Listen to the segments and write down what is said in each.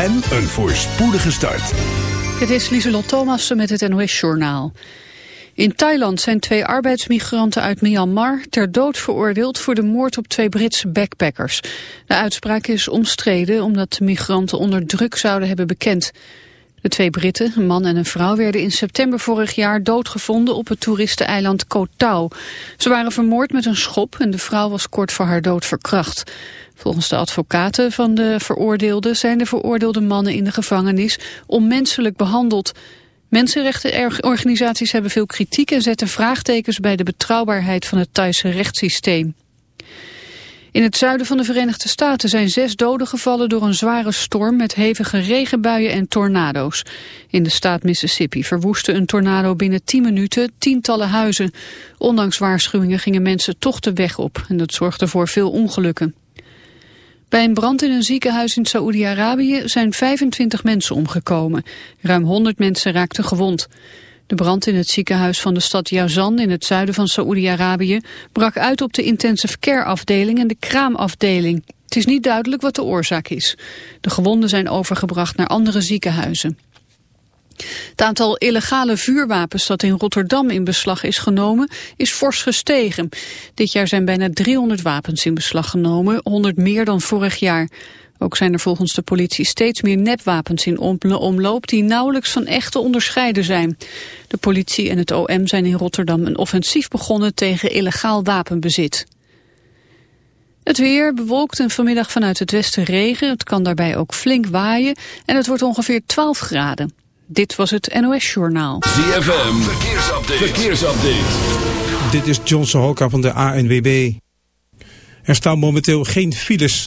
en een voorspoedige start. Het is Lieselot Thomassen met het NOS-journaal. In Thailand zijn twee arbeidsmigranten uit Myanmar ter dood veroordeeld voor de moord op twee Britse backpackers. De uitspraak is omstreden omdat de migranten onder druk zouden hebben bekend. De twee Britten, een man en een vrouw, werden in september vorig jaar doodgevonden op het toeristeneiland Koh. Ze waren vermoord met een schop en de vrouw was kort voor haar dood verkracht. Volgens de advocaten van de veroordeelden zijn de veroordeelde mannen in de gevangenis onmenselijk behandeld. Mensenrechtenorganisaties hebben veel kritiek en zetten vraagtekens bij de betrouwbaarheid van het Thaise rechtssysteem. In het zuiden van de Verenigde Staten zijn zes doden gevallen door een zware storm met hevige regenbuien en tornado's. In de staat Mississippi verwoestte een tornado binnen 10 minuten tientallen huizen. Ondanks waarschuwingen gingen mensen toch de weg op en dat zorgde voor veel ongelukken. Bij een brand in een ziekenhuis in Saoedi-Arabië zijn 25 mensen omgekomen. Ruim 100 mensen raakten gewond. De brand in het ziekenhuis van de stad Yazan in het zuiden van Saoedi-Arabië brak uit op de intensive care afdeling en de kraamafdeling. Het is niet duidelijk wat de oorzaak is. De gewonden zijn overgebracht naar andere ziekenhuizen. Het aantal illegale vuurwapens dat in Rotterdam in beslag is genomen is fors gestegen. Dit jaar zijn bijna 300 wapens in beslag genomen, 100 meer dan vorig jaar. Ook zijn er volgens de politie steeds meer nepwapens in omloop die nauwelijks van echte onderscheiden zijn. De politie en het OM zijn in Rotterdam een offensief begonnen tegen illegaal wapenbezit. Het weer bewolkt en vanmiddag vanuit het westen regen. Het kan daarbij ook flink waaien en het wordt ongeveer 12 graden. Dit was het NOS Journaal. ZFM, verkeersupdate. verkeersupdate. Dit is John Sohoka van de ANWB. Er staan momenteel geen files.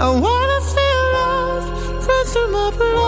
I wanna feel love run through my blood.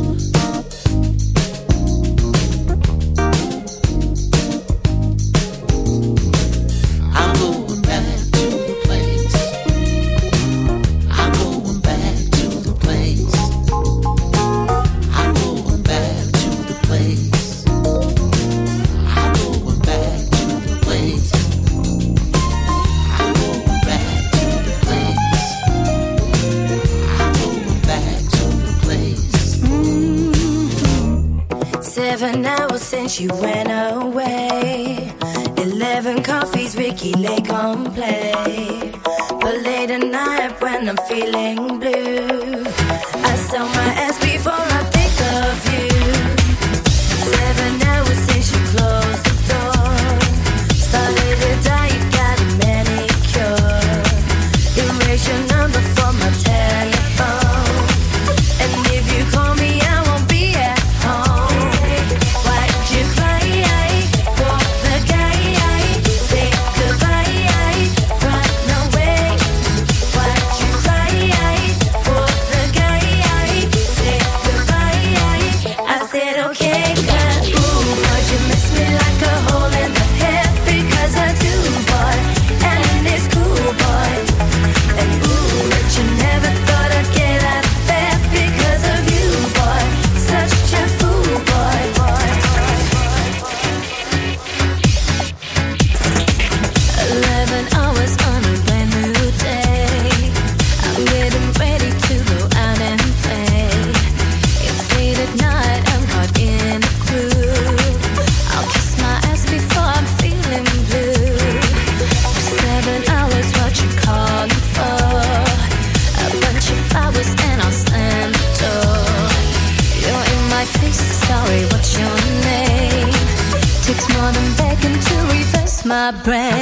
you went my brain.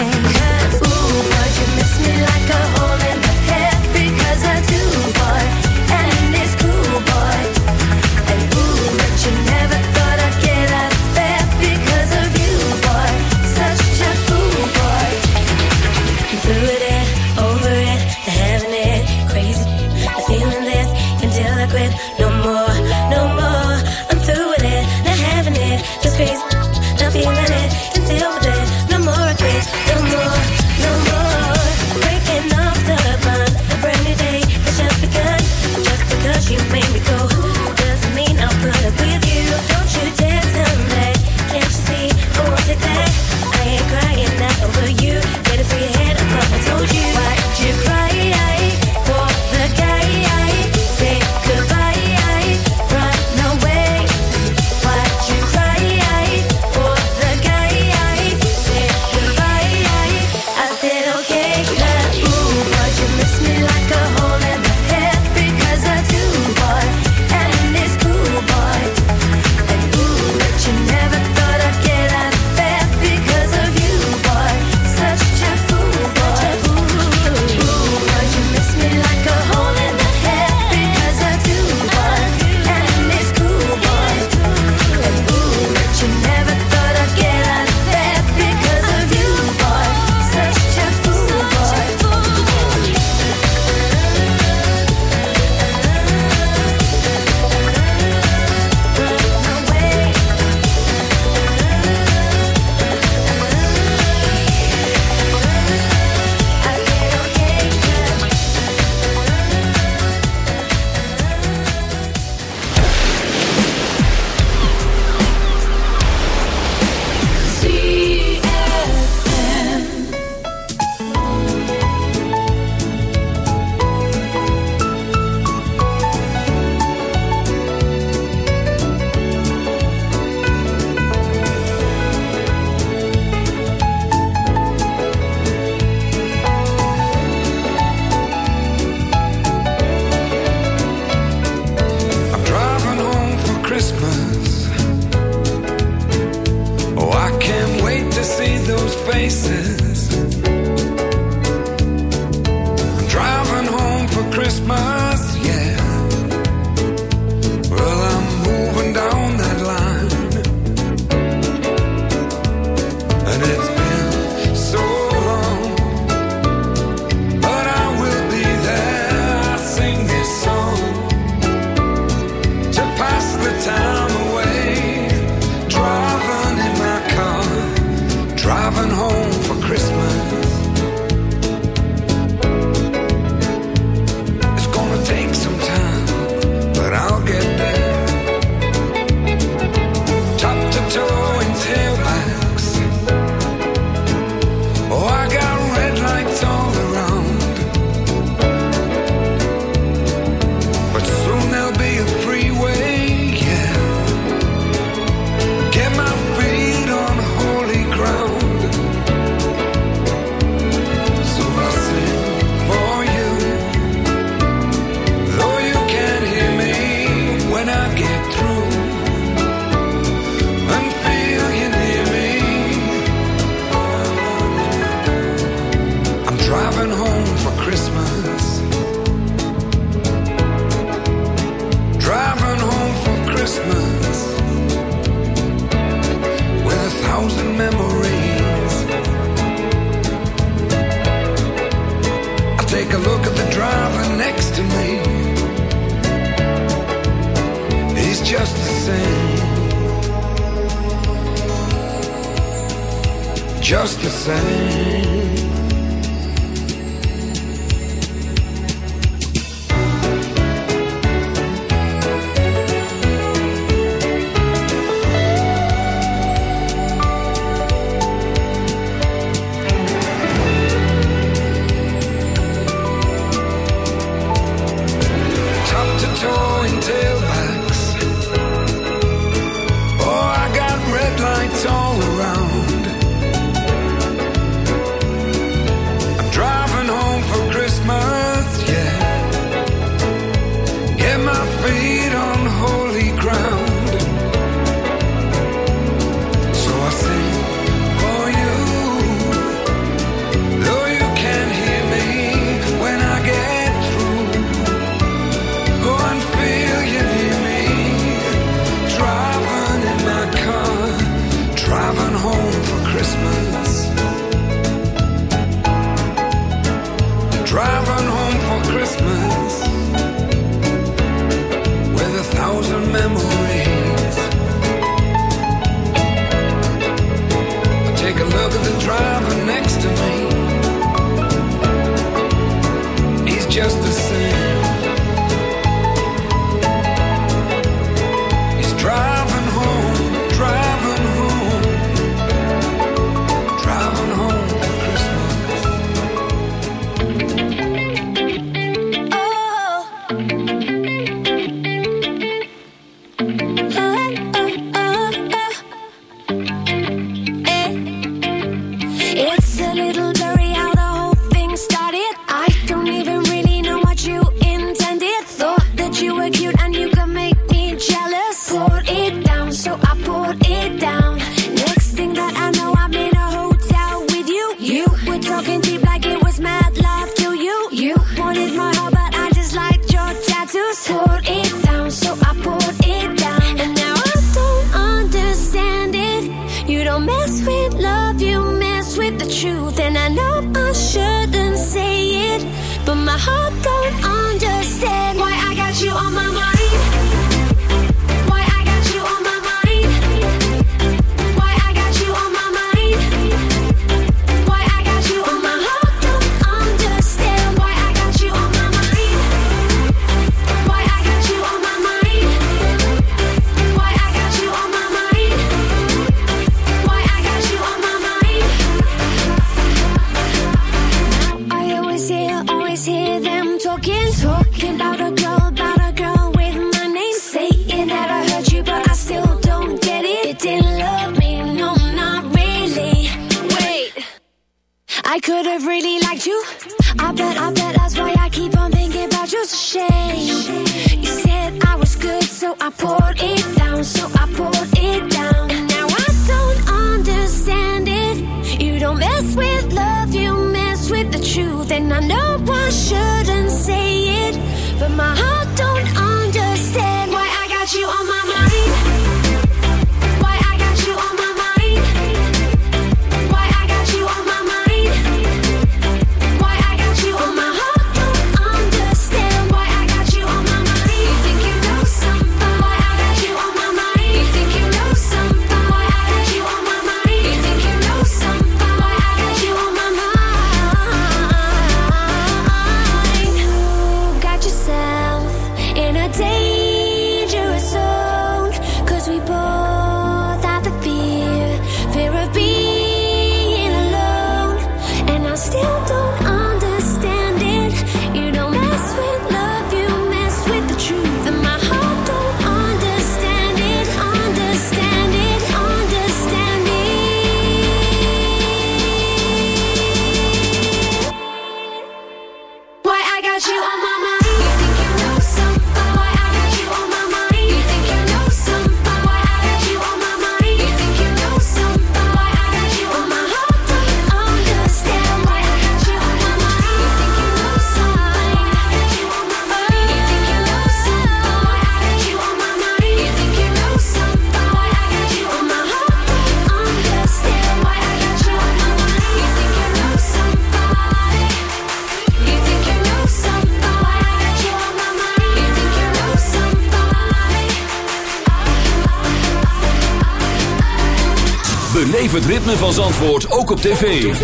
Beleef het ritme van Zandvoort ook op tv.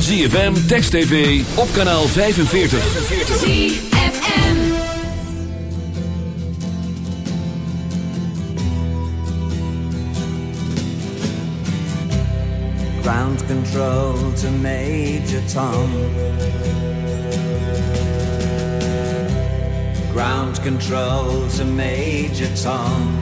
ZFM, Text TV, op kanaal 45. ZFM Ground control to Major Tom Ground control to Major Tom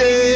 Yeah.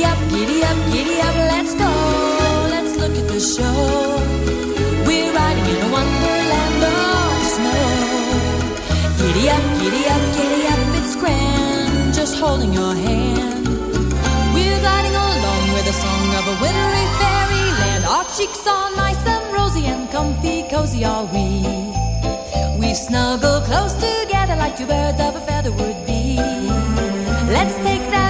Giddy up, giddy up, giddy up, let's go. Let's look at the show. We're riding in a wonderland of snow. Giddy up, giddy up, giddy up, it's grand. Just holding your hand. We're gliding along with the song of a wintry fairyland. Our cheeks are nice and rosy and comfy, cozy are we. We snuggle close together like two birds of a feather would be. Let's take that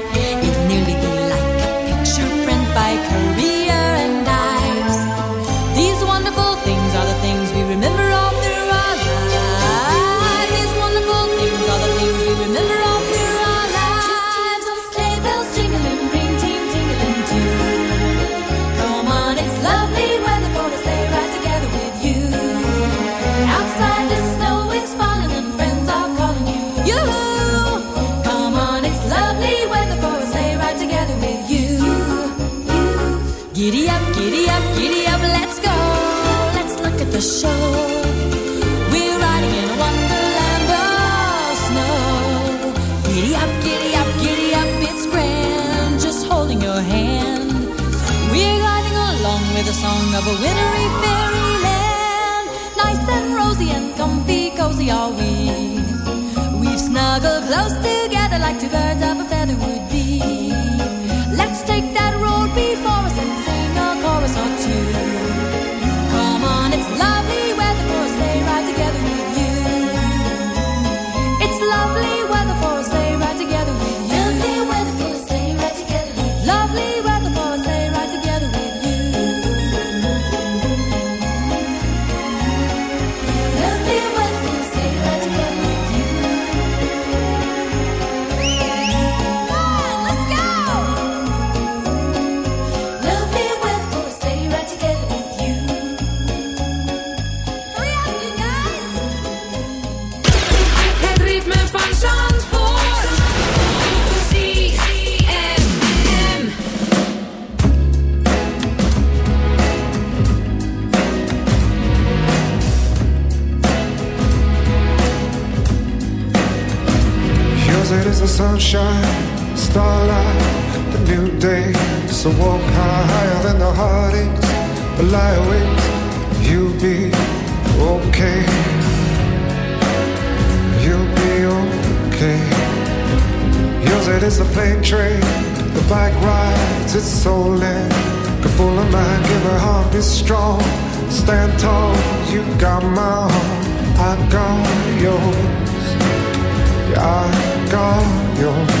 close together like two birds You.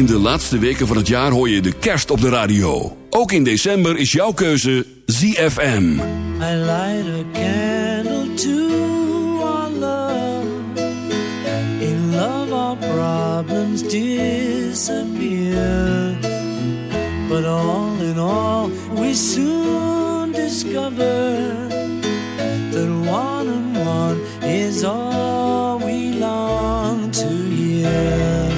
In de laatste weken van het jaar hoor je de kerst op de radio. Ook in december is jouw keuze ZFM. I light a candle to our love. In love, our problems disappear. But all in all, we soon discover that one and one is all we long to hear.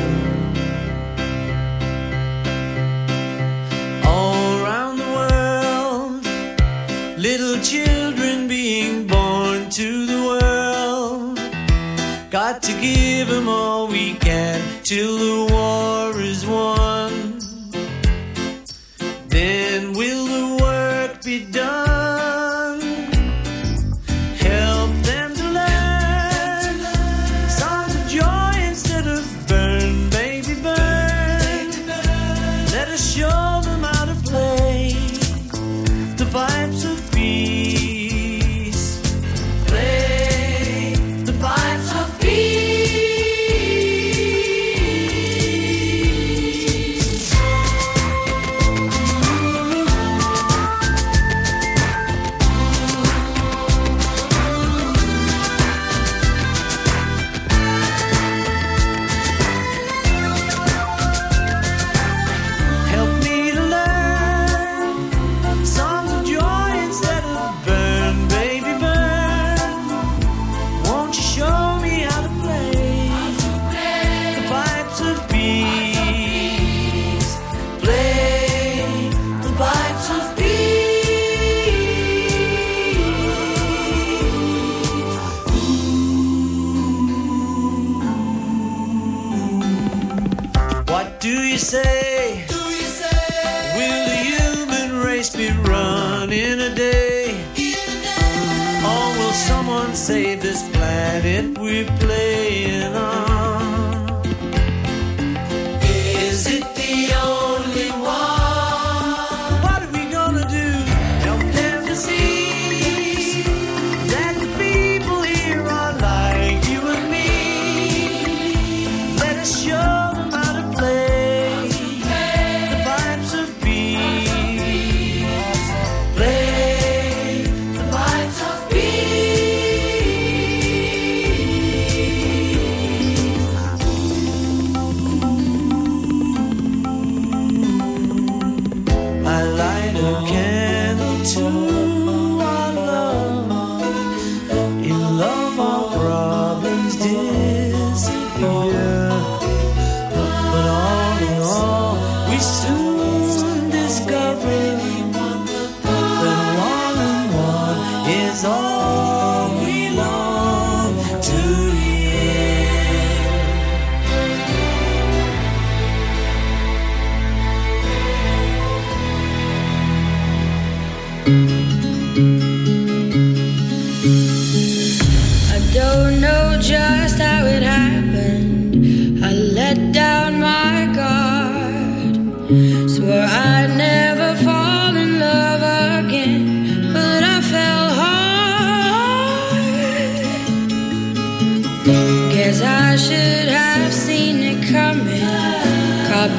Give them all we can till the war that we play.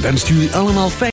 Dan stuur je allemaal fijn.